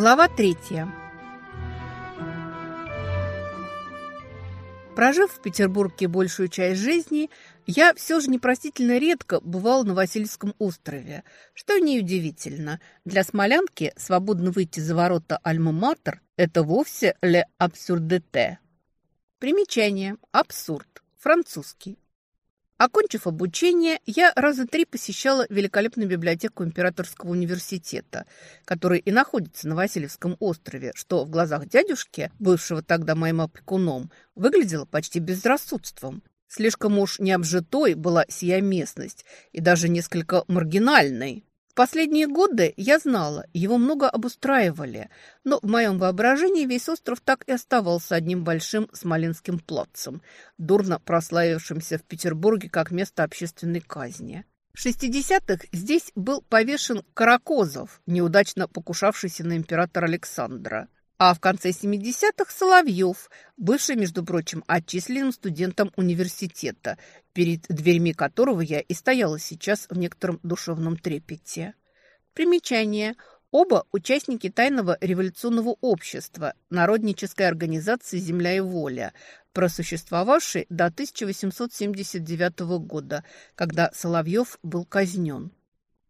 Глава третья. Прожив в Петербурге большую часть жизни, я все же непростительно редко бывал на Васильевском острове, что неудивительно. Для смолянки свободно выйти за ворота Альма-Матер – это вовсе ле абсурдете. Примечание. Абсурд. Французский. Окончив обучение, я раза три посещала великолепную библиотеку Императорского университета, который и находится на Васильевском острове, что в глазах дядюшки, бывшего тогда моим опекуном, выглядело почти безрассудством. Слишком уж необжитой была сия местность и даже несколько маргинальной. Последние годы я знала, его много обустраивали, но в моем воображении весь остров так и оставался одним большим смоленским плацем, дурно прославившимся в Петербурге как место общественной казни. В 60-х здесь был повешен Каракозов, неудачно покушавшийся на императора Александра – а в конце 70-х Соловьев, бывший, между прочим, отчисленным студентом университета, перед дверьми которого я и стояла сейчас в некотором душевном трепете. Примечание. Оба участники тайного революционного общества, народнической организации «Земля и воля», просуществовавшей до 1879 года, когда Соловьев был казнен.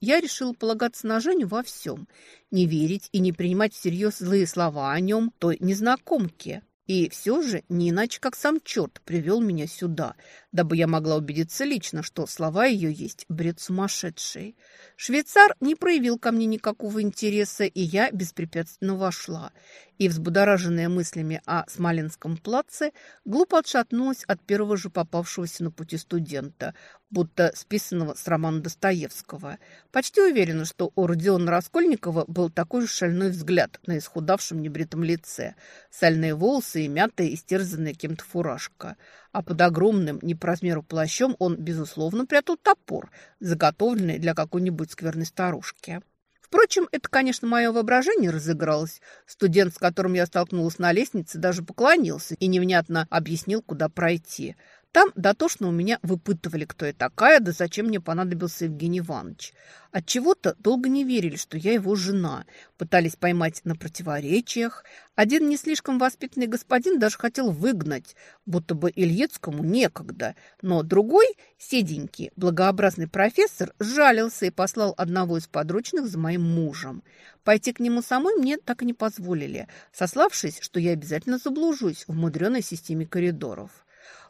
Я решила полагаться на Женю во всем, не верить и не принимать всерьез злые слова о нем той незнакомке. И все же не иначе, как сам черт привел меня сюда, дабы я могла убедиться лично, что слова ее есть бред сумасшедший. Швейцар не проявил ко мне никакого интереса, и я беспрепятственно вошла. И, взбудораженная мыслями о Смоленском плаце, глупо отшатнулась от первого же попавшегося на пути студента, будто списанного с романа Достоевского. Почти уверена, что у Родиона Раскольникова был такой же шальной взгляд на исхудавшем небритом лице. Сальные волосы и мятая, истерзанная кем-то фуражка. А под огромным, не по размеру плащом он, безусловно, прятал топор, заготовленный для какой-нибудь скверной старушки. Впрочем, это, конечно, мое воображение разыгралось. Студент, с которым я столкнулась на лестнице, даже поклонился и невнятно объяснил, куда пройти – там дотошно у меня выпытывали, кто я такая, да зачем мне понадобился Евгений Иванович. Отчего-то долго не верили, что я его жена. Пытались поймать на противоречиях. Один не слишком воспитанный господин даже хотел выгнать, будто бы Ильецкому некогда. Но другой, седенький, благообразный профессор, сжалился и послал одного из подручных за моим мужем. Пойти к нему самой мне так и не позволили, сославшись, что я обязательно заблужусь в мудреной системе коридоров.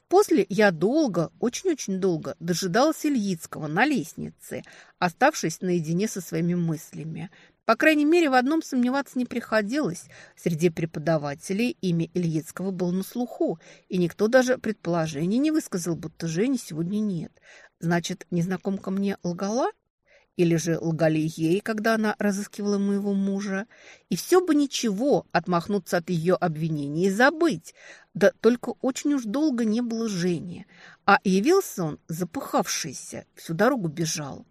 После я долго, очень-очень долго дожидалась Ильицкого на лестнице, оставшись наедине со своими мыслями. По крайней мере, в одном сомневаться не приходилось. Среди преподавателей имя Ильицкого было на слуху, и никто даже предположений не высказал, будто Жени сегодня нет. Значит, незнакомка мне лгала? Или же лгали ей, когда она разыскивала моего мужа? И все бы ничего, отмахнуться от ее обвинений и забыть. Да только очень уж долго не было Жени. А явился он запыхавшийся, всю дорогу бежал.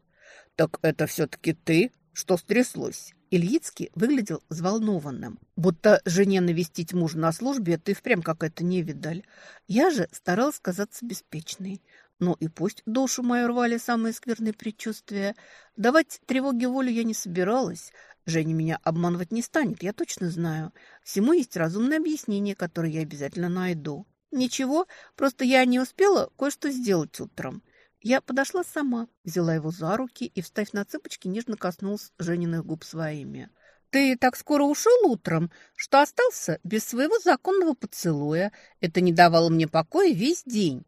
«Так это все-таки ты? Что стряслось?» Ильицкий выглядел взволнованным. Будто жене навестить мужа на службе, ты впрямь какая-то невидаль. Я же старалась казаться беспечной. Ну и пусть душу мою рвали самые скверные предчувствия. Давать тревоге волю я не собиралась. Женя меня обманывать не станет, я точно знаю. Всему есть разумное объяснение, которое я обязательно найду. Ничего, просто я не успела кое-что сделать утром. Я подошла сама, взяла его за руки и, встав на цыпочки, нежно коснулась Жениных губ своими. «Ты так скоро ушел утром, что остался без своего законного поцелуя. Это не давало мне покоя весь день».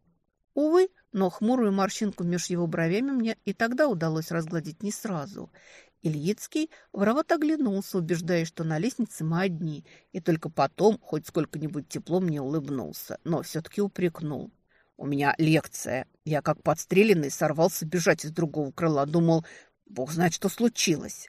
Увы, но хмурую морщинку меж его бровями мне и тогда удалось разгладить не сразу. Ильицкий воровато оглянулся, убеждая, что на лестнице мы одни, и только потом хоть сколько-нибудь тепло мне улыбнулся, но все-таки упрекнул. «У меня лекция. Я, как подстреленный, сорвался бежать из другого крыла. Думал, бог знает, что случилось».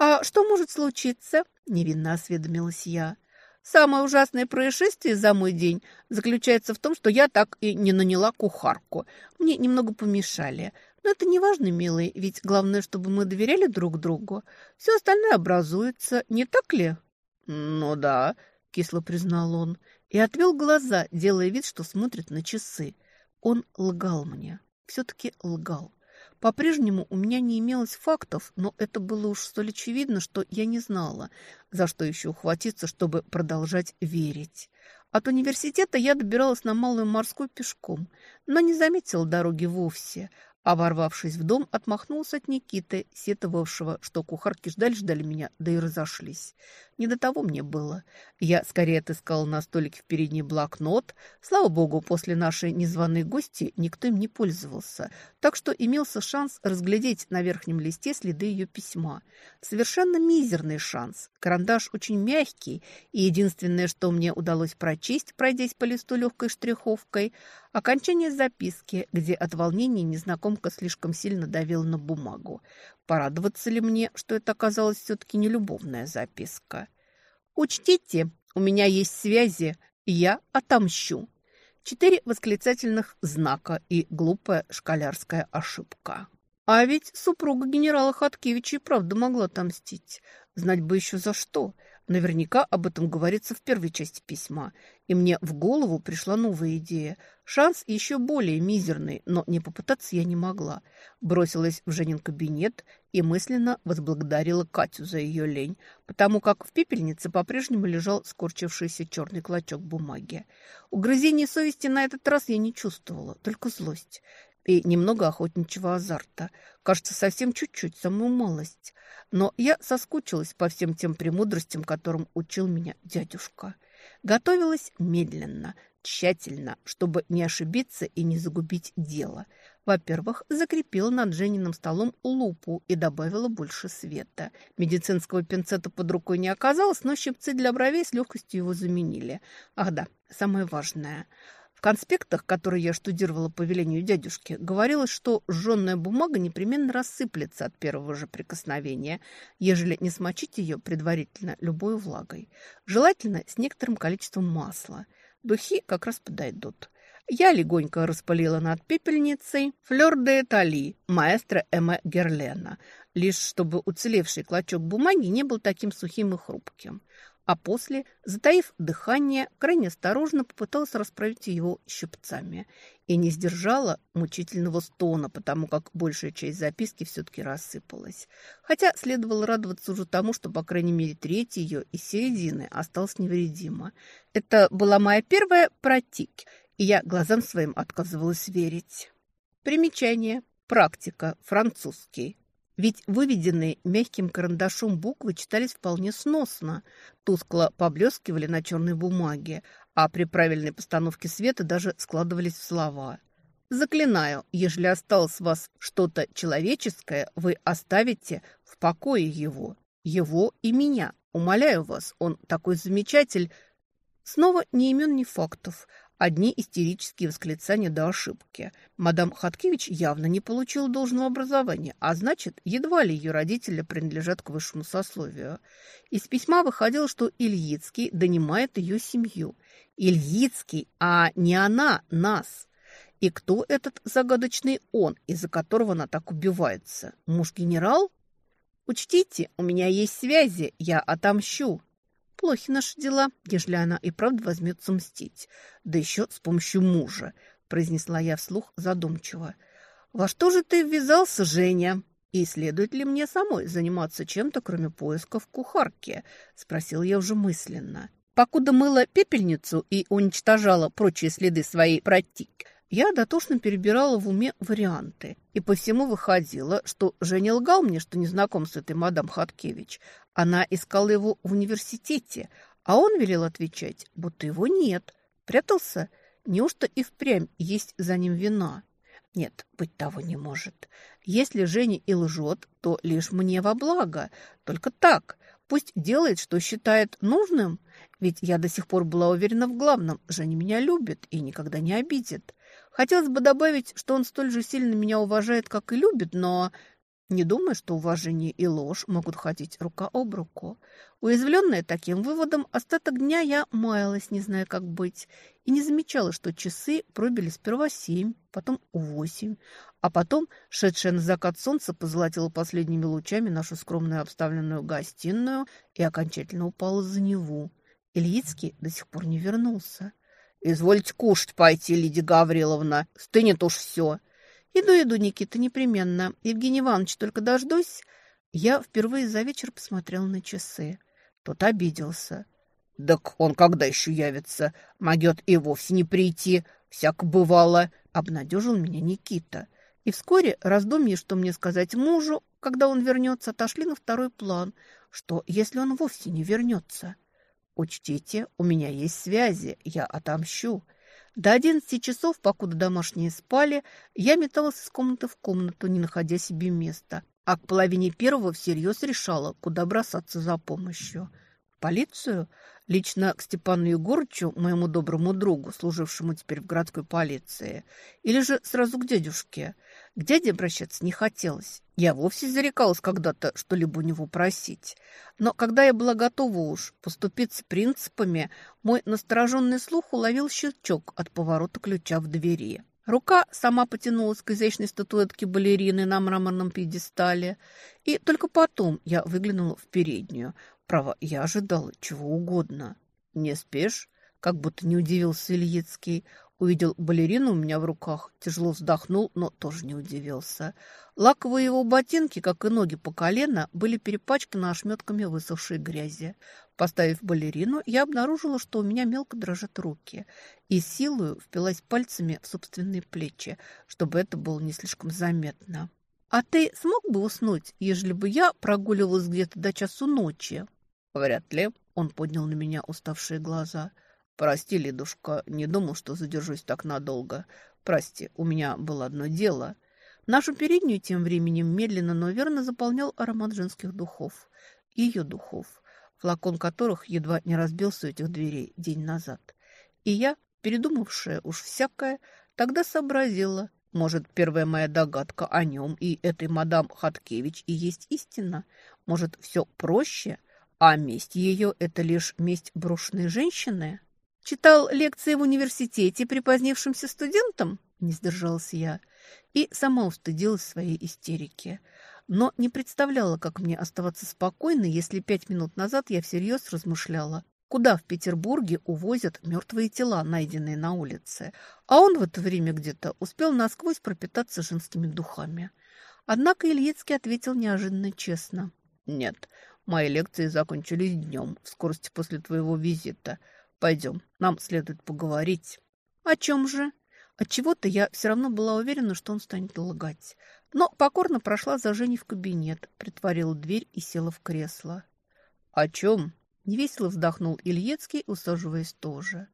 «А что может случиться?» – невинно осведомилась я. Самое ужасное происшествие за мой день заключается в том, что я так и не наняла кухарку. Мне немного помешали. Но это не важно, милый, ведь главное, чтобы мы доверяли друг другу. Все остальное образуется, не так ли? Ну да, кисло признал он и отвел глаза, делая вид, что смотрит на часы. Он лгал мне, все-таки лгал. По-прежнему у меня не имелось фактов, но это было уж столь очевидно, что я не знала, за что еще ухватиться, чтобы продолжать верить. От университета я добиралась на Малую Морскую пешком, но не заметила дороги вовсе, а, ворвавшись в дом, отмахнулся от Никиты, сетовавшего, что кухарки ждали-ждали меня, да и разошлись. Не до того мне было. Я скорее отыскала на столике в передний блокнот. Слава богу, после нашей незваной гости никто им не пользовался, так что имелся шанс разглядеть на верхнем листе следы ее письма. Совершенно мизерный шанс. Карандаш очень мягкий, и единственное, что мне удалось прочесть, пройдясь по листу легкой штриховкой, окончание записки, где от волнения незнакомка слишком сильно давила на бумагу. Порадоваться ли мне, что это оказалась все-таки не любовная записка? «Учтите, у меня есть связи, я отомщу». Четыре восклицательных знака и глупая школярская ошибка. А ведь супруга генерала Хаткевича и правда могла отомстить. Знать бы еще за что. Наверняка об этом говорится в первой части письма. И мне в голову пришла новая идея. Шанс еще более мизерный, но не попытаться я не могла. Бросилась в Женин кабинет и мысленно возблагодарила Катю за ее лень, потому как в пепельнице по-прежнему лежал скорчившийся черный клочок бумаги. Угрызение совести на этот раз я не чувствовала, только злость и немного охотничьего азарта. Кажется, совсем чуть-чуть, самую малость. Но я соскучилась по всем тем премудростям, которым учил меня дядюшка. Готовилась медленно, тщательно, чтобы не ошибиться и не загубить дело. Во-первых, закрепила над Жениным столом лупу и добавила больше света. Медицинского пинцета под рукой не оказалось, но щипцы для бровей с легкостью его заменили. Ах да, самое важное – конспектах, которые я штудировала по велению дядюшки, говорилось, что жженная бумага непременно рассыплется от первого же прикосновения, ежели не смочить ее предварительно любой влагой. Желательно с некоторым количеством масла. Духи как раз подойдут. Я легонько распылила над пепельницей флёр де Этали маэстро Эмма Герлена, лишь чтобы уцелевший клочок бумаги не был таким сухим и хрупким а после, затаив дыхание, крайне осторожно попытался расправить его щипцами и не сдержала мучительного стона, потому как большая часть записки все-таки рассыпалась. Хотя следовало радоваться уже тому, что, по крайней мере, треть ее из середины осталась невредима. Это была моя первая протик, и я глазам своим отказывалась верить. Примечание. Практика. Французский. Ведь выведенные мягким карандашом буквы читались вполне сносно, тускло поблескивали на черной бумаге, а при правильной постановке света даже складывались в слова. «Заклинаю, ежели осталось у вас что-то человеческое, вы оставите в покое его, его и меня. Умоляю вас, он такой замечатель». Снова ни имен, ни фактов – Одни истерические восклицания до ошибки. Мадам Хаткевич явно не получила должного образования, а значит, едва ли ее родители принадлежат к высшему сословию. Из письма выходило, что Ильицкий донимает ее семью. Ильицкий, а не она, нас. И кто этот загадочный он, из-за которого она так убивается? Муж-генерал? Учтите, у меня есть связи, я отомщу. Плохи наши дела, ежели она и правда возьмется мстить. Да еще с помощью мужа, произнесла я вслух задумчиво. Во что же ты ввязался, Женя? И следует ли мне самой заниматься чем-то, кроме поисков кухарки? Спросил я уже мысленно. Покуда мыла пепельницу и уничтожала прочие следы своей протик, я дотошно перебирала в уме варианты, и по всему выходило, что Женя лгал мне, что не знаком с этой мадам Хаткевич. Она искала его в университете, а он велел отвечать, будто его нет. Прятался? Неужто и впрямь есть за ним вина? Нет, быть того не может. Если Женя и лжет, то лишь мне во благо. Только так. Пусть делает, что считает нужным. Ведь я до сих пор была уверена в главном. Женя меня любит и никогда не обидит. Хотелось бы добавить, что он столь же сильно меня уважает, как и любит, но не думаю, что уважение и ложь могут ходить рука об руку. Уязвленная таким выводом, остаток дня я маялась, не зная, как быть, и не замечала, что часы пробили сперва семь, потом восемь, а потом, шедшее на закат солнце, позолотило последними лучами нашу скромную обставленную гостиную и окончательно упало за него. Ильицкий до сих пор не вернулся. «Извольте кушать пойти, Лидия Гавриловна, стынет уж все». «Иду, иду, Никита, непременно. Евгений Иванович, только дождусь». Я впервые за вечер посмотрел на часы. Тот обиделся. «Так он когда еще явится? Могет и вовсе не прийти. Всяко бывало», — обнадежил меня Никита. И вскоре раздумье, что мне сказать мужу, когда он вернется, отошли на второй план. Что, если он вовсе не вернется? Учтите, у меня есть связи, я отомщу. До одиннадцати часов, покуда домашние спали, я металась из комнаты в комнату, не находя себе места. А к половине первого всерьез решала, куда бросаться за помощью. В полицию? Лично к Степану Егорычу, моему доброму другу, служившему теперь в городской полиции. Или же сразу к дядюшке. К дяде обращаться не хотелось. Я вовсе зарекалась когда-то что-либо у него просить. Но когда я была готова уж поступиться принципами, мой настороженный слух уловил щелчок от поворота ключа в двери. Рука сама потянулась к изящной статуэтке балерины на мраморном пьедестале, и только потом я выглянула в переднюю, Право, я ожидал чего угодно. Не спишь? Как будто не удивился Ильицкий. Увидел балерину у меня в руках, тяжело вздохнул, но тоже не удивился. Лаковые его ботинки, как и ноги по колено, были перепачканы ошметками высохшей грязи. Поставив балерину, я обнаружила, что у меня мелко дрожат руки, и силою впилась пальцами в собственные плечи, чтобы это было не слишком заметно. «А ты смог бы уснуть, ежели бы я прогуливалась где-то до часу ночи?» «Вряд ли», — он поднял на меня уставшие глаза. «Прости, Лидушка, не думал, что задержусь так надолго. Прости, у меня было одно дело». Нашу переднюю тем временем медленно, но верно заполнял аромат женских духов. Ее духов, флакон которых едва не разбился у этих дверей день назад. И я, передумавшая уж всякое, тогда сообразила, может, первая моя догадка о нем и этой мадам Хаткевич и есть истина? Может, все проще? А месть ее – это лишь месть брошенной женщины? Читал лекции в университете припозднившимся студентам? Не сдержалась я. И сама устыдилась своей истерики. Но не представляла, как мне оставаться спокойной, если пять минут назад я всерьез размышляла, куда в Петербурге увозят мертвые тела, найденные на улице. А он в это время где-то успел насквозь пропитаться женскими духами. Однако Ильицкий ответил неожиданно честно. «Нет, мои лекции закончились днем, в скорости после твоего визита. Пойдем, нам следует поговорить». «О чем же?» Отчего-то я все равно была уверена, что он станет лгать. Но покорно прошла за Женей в кабинет, притворила дверь и села в кресло. «О чем?» Невесело вздохнул Ильецкий, усаживаясь тоже.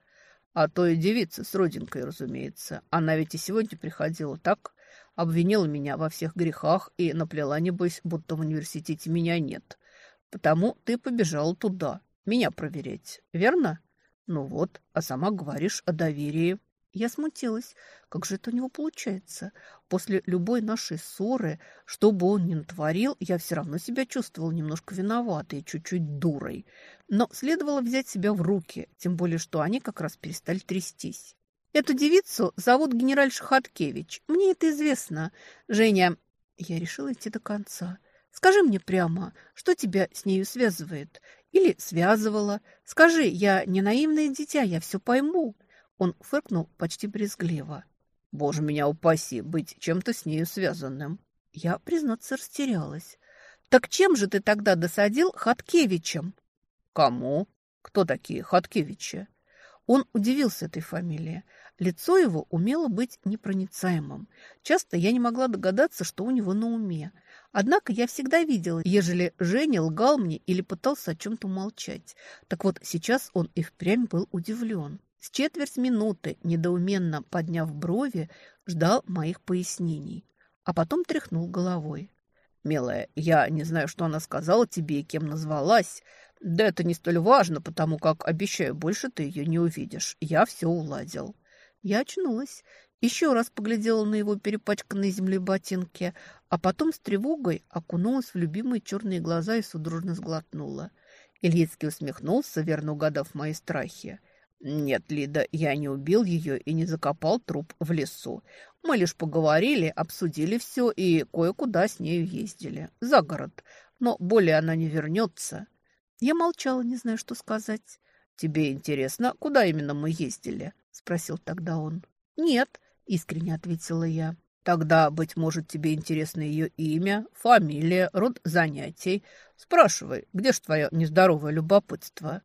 А то и девица с родинкой, разумеется. Она ведь и сегодня приходила так, обвинила меня во всех грехах и наплела, небось, будто в университете меня нет. Потому ты побежала туда, меня проверять, верно? Ну вот, а сама говоришь о доверии. Я смутилась. Как же это у него получается? После любой нашей ссоры, что бы он ни натворил, я все равно себя чувствовала немножко виноватой, чуть-чуть дурой. Но следовало взять себя в руки, тем более, что они как раз перестали трястись. Эту девицу зовут генераль Шахаткевич. Мне это известно. Женя, я решила идти до конца. Скажи мне прямо, что тебя с нею связывает? Или связывала? Скажи, я не наивное дитя, я все пойму. Он фыркнул почти брезгливо. «Боже меня упаси, быть чем-то с нею связанным!» Я, признаться, растерялась. «Так чем же ты тогда досадил Хаткевичем?» «Кому? Кто такие Хаткевичи?» Он удивился этой фамилии. Лицо его умело быть непроницаемым. Часто я не могла догадаться, что у него на уме. Однако я всегда видела, ежели Женя лгал мне или пытался о чем-то молчать. Так вот, сейчас он и впрямь был удивлен. С четверть минуты, недоуменно подняв брови, ждал моих пояснений, а потом тряхнул головой. «Милая, я не знаю, что она сказала тебе и кем назвалась. Да это не столь важно, потому как, обещаю, больше ты ее не увидишь. Я все уладил». Я очнулась, еще раз поглядела на его перепачканные землей ботинки, а потом с тревогой окунулась в любимые черные глаза и судорожно сглотнула. Ильицкий усмехнулся, верно угадав мои страхи. «Нет, Лида, я не убил ее и не закопал труп в лесу. Мы лишь поговорили, обсудили все и кое-куда с нею ездили. За город. Но более она не вернется». Я молчала, не знаю, что сказать. «Тебе интересно, куда именно мы ездили?» – спросил тогда он. «Нет», – искренне ответила я. Тогда, быть может, тебе интересно ее имя, фамилия, род занятий. Спрашивай, где ж твое нездоровое любопытство?»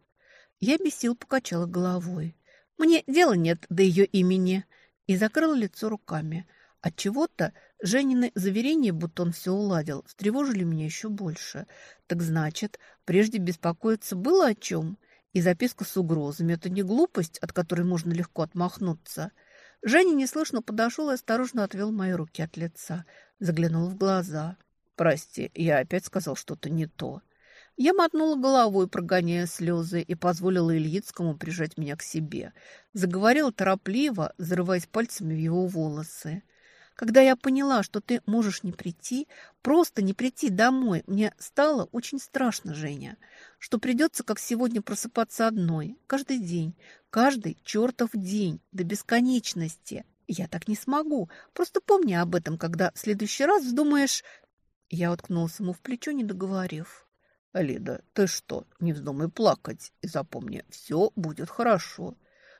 Я без сил покачала головой. «Мне дела нет до ее имени». И закрыла лицо руками. От чего то Женины заверения, будто он все уладил, встревожили меня еще больше. Так значит, прежде беспокоиться было о чем? И записка с угрозами – это не глупость, от которой можно легко отмахнуться – Женя неслышно подошел и осторожно отвел мои руки от лица. Заглянул в глаза. «Прости, я опять сказал что-то не то». Я мотнула головой, прогоняя слезы, и позволила Ильицкому прижать меня к себе. Заговорила торопливо, зарываясь пальцами в его волосы. Когда я поняла, что ты можешь не прийти, просто не прийти домой, мне стало очень страшно, Женя, что придется, как сегодня, просыпаться одной, каждый день, каждый чертов день, до бесконечности. Я так не смогу. Просто помни об этом, когда в следующий раз вздумаешь... Я уткнулся ему в плечо, не договорив. «Лида, ты что, не вздумай плакать и запомни, все будет хорошо».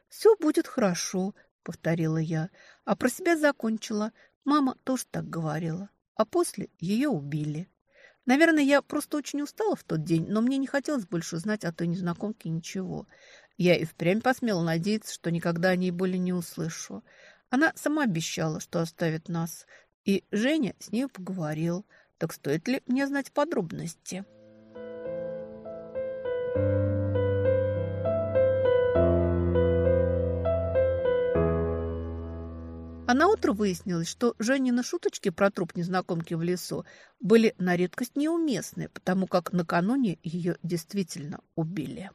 «Все будет хорошо», повторила я, а про себя закончила. Мама тоже так говорила. А после ее убили. Наверное, я просто очень устала в тот день, но мне не хотелось больше знать о той незнакомке ничего. Я и впрямь посмела надеяться, что никогда о ней более не услышу. Она сама обещала, что оставит нас. И Женя с ней поговорил. Так стоит ли мне знать подробности?» На утро выяснилось, что Женины шуточки про труп незнакомки в лесу были на редкость неуместны, потому как накануне ее действительно убили.